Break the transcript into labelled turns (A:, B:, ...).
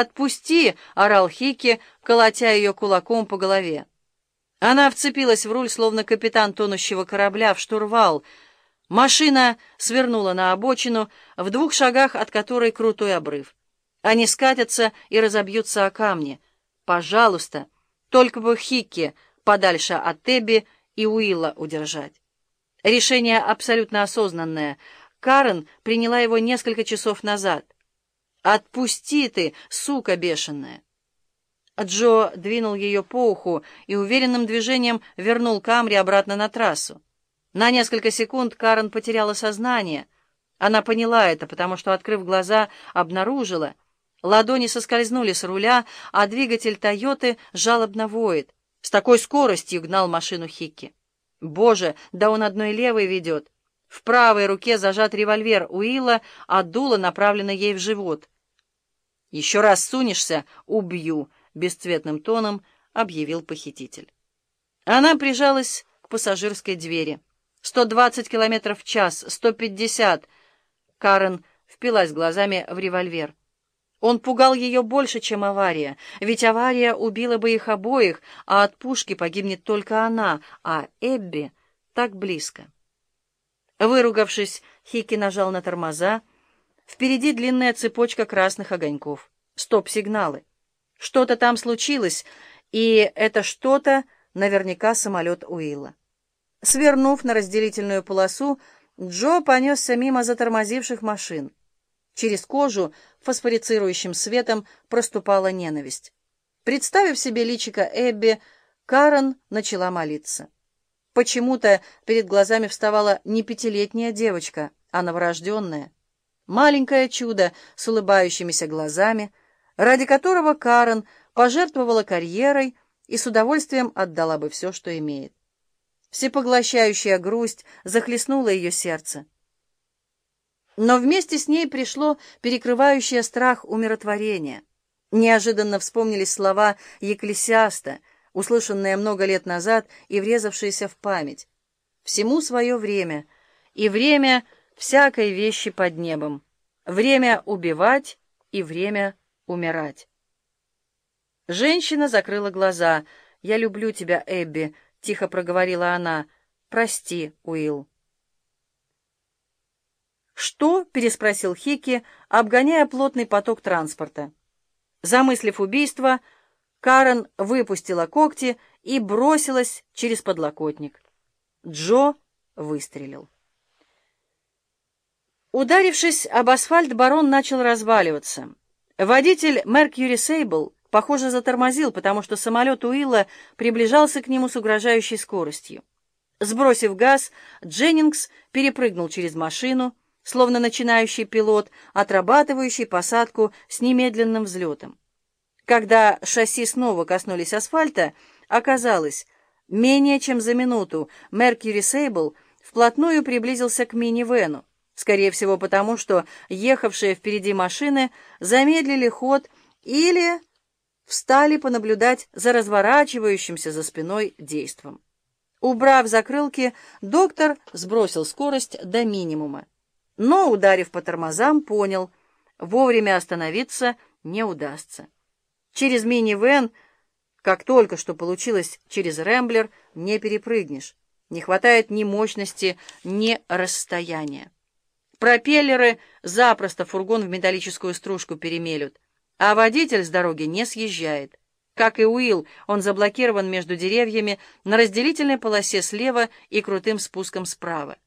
A: «Отпусти!» — орал Хики, колотя ее кулаком по голове. Она вцепилась в руль, словно капитан тонущего корабля, в штурвал. Машина свернула на обочину, в двух шагах от которой крутой обрыв. Они скатятся и разобьются о камни. Пожалуйста, только бы Хикки подальше от Тебби и Уилла удержать. Решение абсолютно осознанное. Карен приняла его несколько часов назад. «Отпусти ты, сука бешеная!» Джо двинул ее по уху и уверенным движением вернул Камри обратно на трассу. На несколько секунд Карен потеряла сознание. Она поняла это, потому что, открыв глаза, обнаружила. Ладони соскользнули с руля, а двигатель «Тойоты» жалобно воет. С такой скоростью гнал машину Хикки. Боже, да он одной левой ведет. В правой руке зажат револьвер Уилла, а дуло направлено ей в живот. «Еще раз сунешься — убью», — бесцветным тоном объявил похититель. Она прижалась к пассажирской двери. «Сто двадцать километров в час, сто пятьдесят!» Карен впилась глазами в револьвер. Он пугал ее больше, чем авария, ведь авария убила бы их обоих, а от пушки погибнет только она, а Эбби так близко. Выругавшись, Хики нажал на тормоза. Впереди длинная цепочка красных огоньков. Стоп-сигналы. Что-то там случилось, и это что-то наверняка самолет Уилла. Свернув на разделительную полосу, Джо понесся мимо затормозивших машин. Через кожу фосфорицирующим светом проступала ненависть. Представив себе личико Эбби, Карен начала молиться. Почему-то перед глазами вставала не пятилетняя девочка, а новорожденная. Маленькое чудо с улыбающимися глазами, ради которого Карен пожертвовала карьерой и с удовольствием отдала бы все, что имеет. Всепоглощающая грусть захлестнула ее сердце. Но вместе с ней пришло перекрывающее страх умиротворение. Неожиданно вспомнились слова Екклесиаста, услышанные много лет назад и врезавшиеся в память. «Всему свое время, и время всякой вещи под небом, время убивать и время умирать». Женщина закрыла глаза. «Я люблю тебя, Эбби», — тихо проговорила она. «Прости, Уилл». «Что?» — переспросил Хики, обгоняя плотный поток транспорта. Замыслив убийство, Карен выпустила когти и бросилась через подлокотник. Джо выстрелил. Ударившись об асфальт, барон начал разваливаться. Водитель Меркьюри Сейбл, похоже, затормозил, потому что самолет Уилла приближался к нему с угрожающей скоростью. Сбросив газ, Дженнингс перепрыгнул через машину, словно начинающий пилот, отрабатывающий посадку с немедленным взлетом. Когда шасси снова коснулись асфальта, оказалось, менее чем за минуту Mercury Sable вплотную приблизился к минивену, скорее всего потому, что ехавшие впереди машины замедлили ход или встали понаблюдать за разворачивающимся за спиной действом. Убрав закрылки, доктор сбросил скорость до минимума но, ударив по тормозам, понял, вовремя остановиться не удастся. Через мини-вен, как только что получилось через Рэмблер, не перепрыгнешь. Не хватает ни мощности, ни расстояния. Пропеллеры запросто фургон в металлическую стружку перемелют, а водитель с дороги не съезжает. Как и Уилл, он заблокирован между деревьями на разделительной полосе слева и крутым спуском справа.